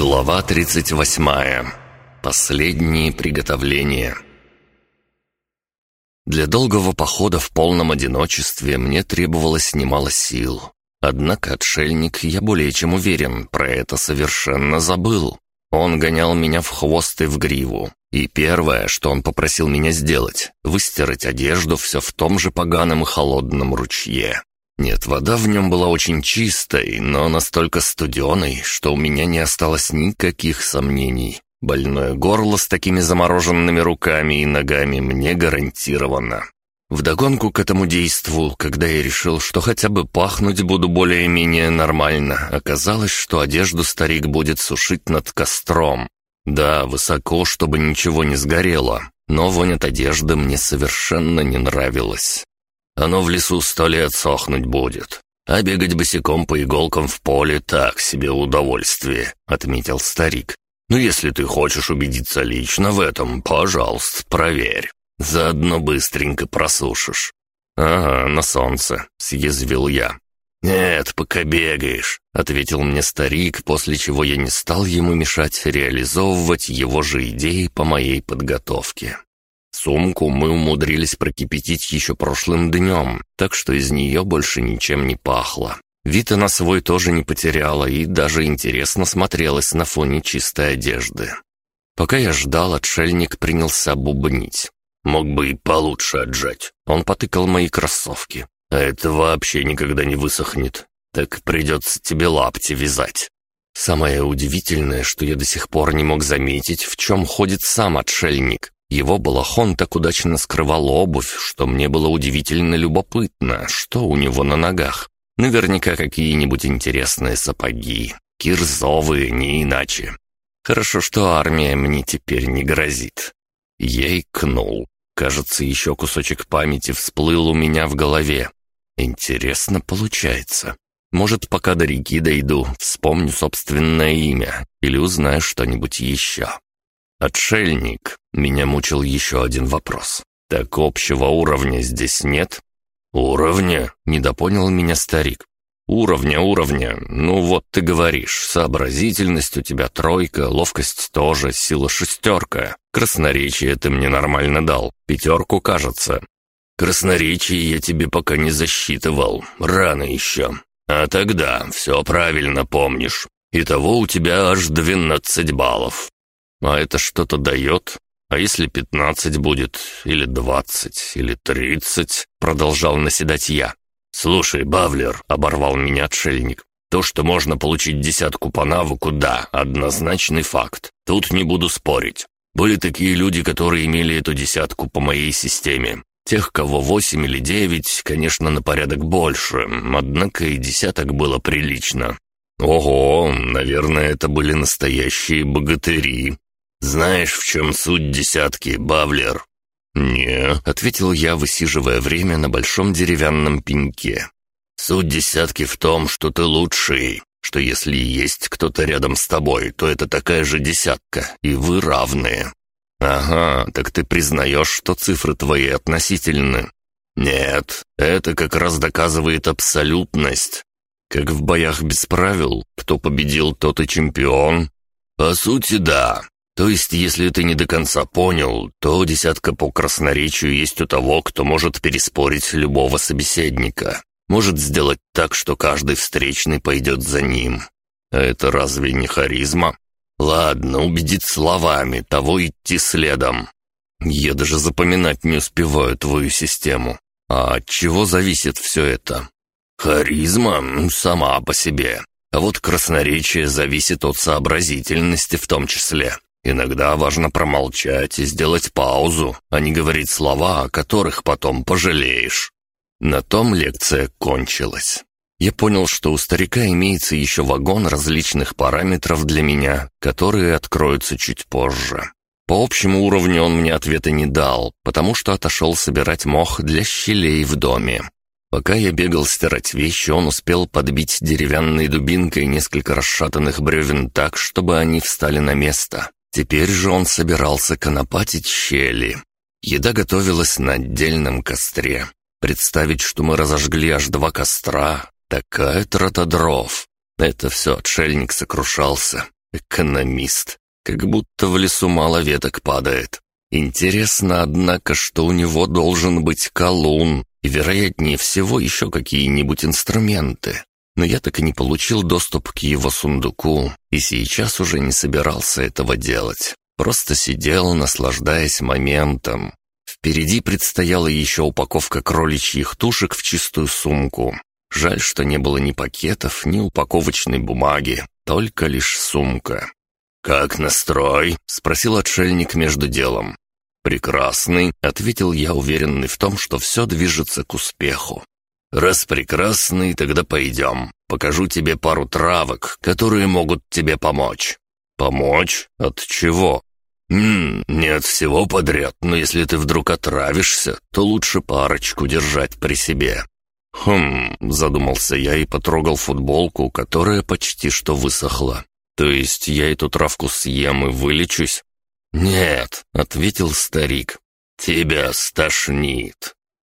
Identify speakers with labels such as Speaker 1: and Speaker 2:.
Speaker 1: Глава 38. Последние приготовления. Для долгого похода в полном одиночестве мне требовалось немало сил. Однако отшельник, я более чем уверен, про это совершенно забыл. Он гонял меня в хвост и в гриву. И первое, что он попросил меня сделать, выстирать одежду все в том же поганом и холодном ручье. Нет, вода в нем была очень чистой, но настолько студеной, что у меня не осталось никаких сомнений. Больное горло с такими замороженными руками и ногами мне гарантировано. Вдогонку к этому действу, когда я решил, что хотя бы пахнуть буду более-менее нормально, оказалось, что одежду старик будет сушить над костром. Да, высоко, чтобы ничего не сгорело, но вонь от одежды мне совершенно не нравилась. Оно в лесу сто лет сохнуть будет. А бегать босиком по иголкам в поле так себе удовольствие», — отметил старик. «Ну, если ты хочешь убедиться лично в этом, пожалуйста, проверь. Заодно быстренько просушишь». «Ага, на солнце», — съязвил я. «Нет, пока бегаешь», — ответил мне старик, после чего я не стал ему мешать реализовывать его же идеи по моей подготовке. Сумку мы умудрились прокипятить еще прошлым днем, так что из нее больше ничем не пахло. Вид она свой тоже не потеряла и даже интересно смотрелась на фоне чистой одежды. Пока я ждал, отшельник принялся бубнить. «Мог бы и получше отжать». Он потыкал мои кроссовки. «А это вообще никогда не высохнет. Так придется тебе лапти вязать». Самое удивительное, что я до сих пор не мог заметить, в чем ходит сам отшельник. Его балахон так удачно скрывал обувь, что мне было удивительно любопытно, что у него на ногах. Наверняка какие-нибудь интересные сапоги. Кирзовые, не иначе. Хорошо, что армия мне теперь не грозит. Я икнул. Кажется, еще кусочек памяти всплыл у меня в голове. Интересно получается. Может, пока до реки дойду, вспомню собственное имя или узнаю что-нибудь еще. «Отшельник!» — меня мучил еще один вопрос. «Так общего уровня здесь нет?» «Уровня?» — недопонял меня старик. «Уровня, уровня. Ну вот ты говоришь, сообразительность у тебя тройка, ловкость тоже, сила шестерка. Красноречие ты мне нормально дал, пятерку, кажется. Красноречие я тебе пока не засчитывал, рано еще. А тогда все правильно помнишь. Итого у тебя аж двенадцать баллов. А это что-то дает? А если пятнадцать будет, или двадцать, или тридцать?» Продолжал наседать я. «Слушай, Бавлер», — оборвал меня отшельник, «то, что можно получить десятку по навыку, да, однозначный факт. Тут не буду спорить. Были такие люди, которые имели эту десятку по моей системе. Тех, кого восемь или девять, конечно, на порядок больше, однако и десяток было прилично. Ого, наверное, это были настоящие богатыри. «Знаешь, в чем суть десятки, Бавлер?» «Не», — ответил я, высиживая время на большом деревянном пеньке. «Суть десятки в том, что ты лучший, что если есть кто-то рядом с тобой, то это такая же десятка, и вы равные». «Ага, так ты признаешь, что цифры твои относительны?» «Нет, это как раз доказывает абсолютность. Как в боях без правил, кто победил, тот и чемпион». «По сути, да. То есть, если ты не до конца понял, то десятка по красноречию есть у того, кто может переспорить любого собеседника. Может сделать так, что каждый встречный пойдет за ним. А это разве не харизма? Ладно, убедить словами, того идти следом. Я даже запоминать не успеваю твою систему. А от чего зависит все это? Харизма сама по себе. А вот красноречие зависит от сообразительности в том числе. Иногда важно промолчать и сделать паузу, а не говорить слова, о которых потом пожалеешь. На том лекция кончилась. Я понял, что у старика имеется еще вагон различных параметров для меня, которые откроются чуть позже. По общему уровню он мне ответа не дал, потому что отошел собирать мох для щелей в доме. Пока я бегал стирать вещи, он успел подбить деревянной дубинкой несколько расшатанных бревен так, чтобы они встали на место. Теперь же он собирался конопатить щели. Еда готовилась на отдельном костре. Представить, что мы разожгли аж два костра, такая трата дров. Это все отшельник сокрушался. Экономист. Как будто в лесу мало веток падает. Интересно, однако, что у него должен быть колун и, вероятнее всего, еще какие-нибудь инструменты. Но я так и не получил доступ к его сундуку, и сейчас уже не собирался этого делать. Просто сидел, наслаждаясь моментом. Впереди предстояла еще упаковка кроличьих тушек в чистую сумку. Жаль, что не было ни пакетов, ни упаковочной бумаги, только лишь сумка. «Как настрой?» — спросил отшельник между делом. «Прекрасный», — ответил я, уверенный в том, что все движется к успеху. «Раз прекрасный, тогда пойдем. Покажу тебе пару травок, которые могут тебе помочь». «Помочь? От чего?» «Ммм, не от всего подряд, но если ты вдруг отравишься, то лучше парочку держать при себе». «Хм», — задумался я и потрогал футболку, которая почти что высохла. «То есть я эту травку съем и вылечусь?» «Нет», — ответил старик. «Тебя стошнит.